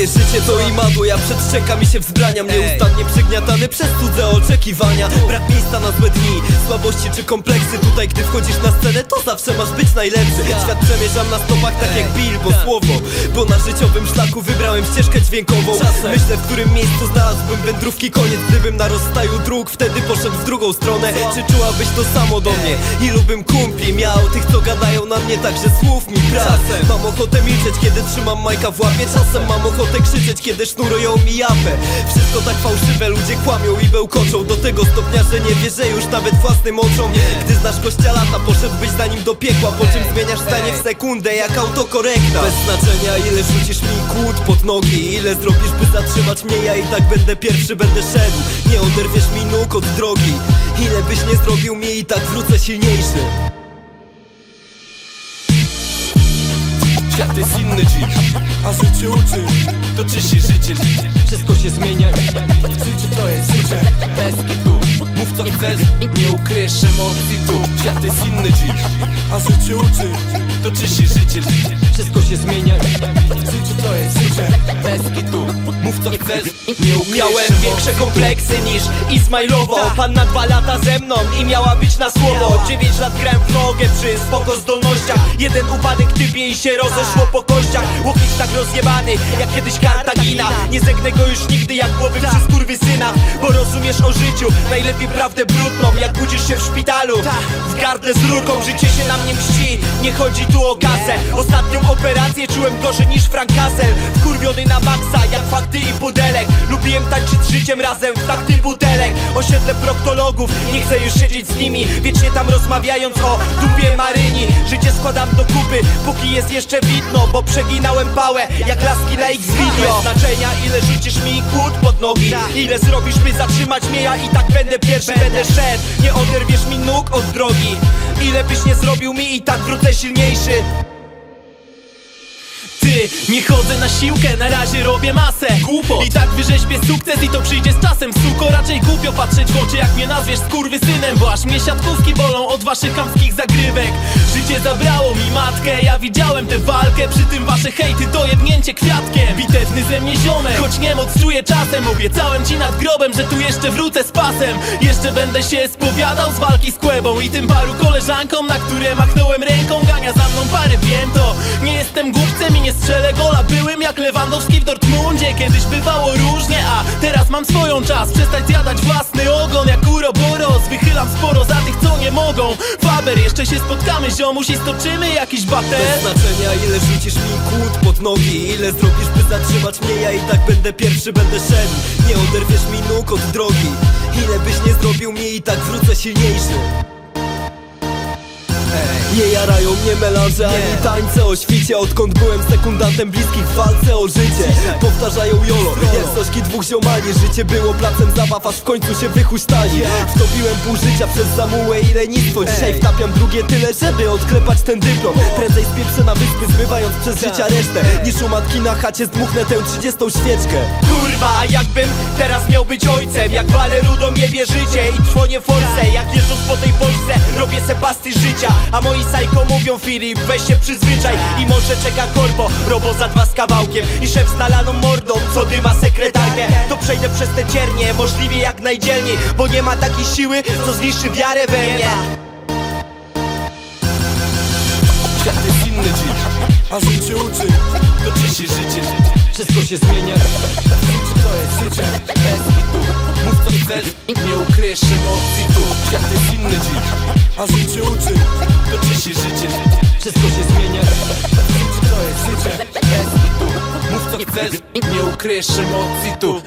Moje życie to imadło, ja przed ściekami się wzbraniam Nieustannie przygniatany przez cudze oczekiwania. Brak miejsca na złe dni, słabości czy kompleksy. Tutaj gdy wchodzisz na scenę to zawsze masz być najlepszy. Świat przemierzam na stopach tak jak Bilbo słowo. Bo na życiowym szlaku wybrałem ścieżkę dźwiękową. Myślę w którym miejscu znalazłbym wędrówki koniec. Gdybym na rozstaju dróg wtedy poszedł w drugą stronę. Czy czułabyś to samo do mnie? Ilu bym kumpli miał Tych co gadają na mnie także słów mi brak. Mam ochotę milczeć kiedy trzymam majka w łapie. Czasem mam ochotę krzyczeć kiedy sznurują mi japę. Wszystko tak fałszywe, ludzie kłamią i bełkoczą. Do tego stopnia, że nie wierzę już nawet własnym oczom. Gdy znasz gościa lata, poszedłbyś za nim do piekła. Po czym zmieniasz zdanie w sekundę jak autokorekta. Bez znaczenia ile rzucisz mi kłód pod nogi. Ile zrobisz by zatrzymać mnie, ja i tak będę pierwszy, będę szedł. Nie oderwiesz mi nóg od drogi. Ile byś nie zrobił mi i tak wrócę silniejszy Świat jest inny dziś, a życie uczy Toczy się życie, wszystko się zmienia Życie to jest życie, bez kitu. Mów co chcesz, nie ukryjesz emocji tu. Świat jest inny dziś, a życie uczy Toczy się życie, wszystko się zmienia Życie to jest życie, bez kitu Mów co chcesz, nie większe kompleksy niż Ismailowo Pan na dwa lata ze mną i miała być na słowo. Dziewięć lat grałem w nogę przy spoko zdolnościach. Jeden upadek typie i się rozeszło po kościach. Łokieć tak rozjebany jak kiedyś Kartagina Nie zegnę go już nigdy jak głowy przy syna Bo rozumiesz o życiu najlepiej prawdę brudną. Jak budzisz się w szpitalu w gardle z rurką Życie się na mnie mści, nie chodzi tu o kasę. Ostatnią operację czułem gorzej niż Frank Castle. Wkurwiony na maksa jak fakty i pudelek. Lubiłem tańczyć z życiem razem w takty butelek. Osiedle proktologów, nie chcę już siedzieć z nimi. Wiecznie tam rozmawiając o dupie Maryni. Życie składam do kupy, póki jest jeszcze widno Bo przeginałem pałę jak laski na X video. Znaczenia ile rzucisz mi kłód pod nogi. Ile zrobisz by zatrzymać mnie, ja i tak będę pierwszy, będę szedł. Nie oderwiesz mi nóg od drogi. Ile byś nie zrobił mi i tak wrócę silniejszy Ty, nie chodzę na siłkę, na razie robię masę. Głupot. I tak wyrzeźbię sukces i to przyjdzie z czasem. Suko, raczej głupio patrzeć w oczy jak mnie nazwiesz synem Bo aż mnie siatkówki bolą od waszych chamskich zagrywek. Życie zabrało mi matkę, ja widziałem tę walkę Przy tym wasze hejty to jebnięcie kwiatkiem. Bitewny ze mnie ziomek, choć nie moc czuję czasem. Obiecałem ci nad grobem, że tu jeszcze wrócę z pasem. Jeszcze będę się spowiadał z walki z kłebą I tym paru koleżankom, na które machnąłem ręką. Gania za mną parę pięto Nie jestem głupcem i nie strzelę gola. Byłem jak Lewandowski w Dortmundzie. Kiedyś bywało różnie, a teraz mam swoją czas. Przestać zjadać własny ogon jak Uroboros Wychylam sporo za tych co nie mogą. Faber, jeszcze się spotkamy ziomuś i stoczymy jakiś bater Bez znaczenia ile rzucisz mi kłód pod nogi Ile zrobisz by zatrzymać mnie, ja i tak będę pierwszy, będę szedł. Nie oderwiesz mi nóg od drogi Ile byś nie zrobił mi i tak wrócę silniejszy nie jarają mnie melanże ani tańce o świcie. Odkąd byłem sekundantem bliskich w walce o życie. Powtarzają jolo, jak stożki dwóch ziomali Życie było placem zabaw, aż w końcu się wychuśtali. Wtopiłem pół życia przez zamułę i lenistwo. Dzisiaj wtapiam drugie tyle, żeby odklepać ten dyplom. Prędzej spieprzę na wyspy, zmywając przez życia resztę. Niż u matki na chacie zdmuchnę tę trzydziestą świeczkę. Kurwa, jakbym teraz miał być ojcem Jak walę rudą jebie życie i trwonie force. Jak jeżdżąc po tej Polsce robię se pasty życia A moi sajko mówią Filip, weź się przyzwyczaj. I może czeka korpo, robo za dwa z kawałkiem. I szef z nalaną mordą, co dyma sekretarkę. To przejdę przez te ciernie, możliwie jak najdzielniej Bo nie ma takiej siły, co zniszczy wiarę we mnie. Świat jest inny dziś, a życie uczy. Toczy się życie, wszystko się zmienia. To jest życie, bez kitu Mów co chcesz, nie ukryjesz emocji tu. Świat jest inny dziś, a życie uczy Toczy się życie, wszystko się zmienia. To jest życie, Mów co chcesz, nie ukryjesz emocji. Tu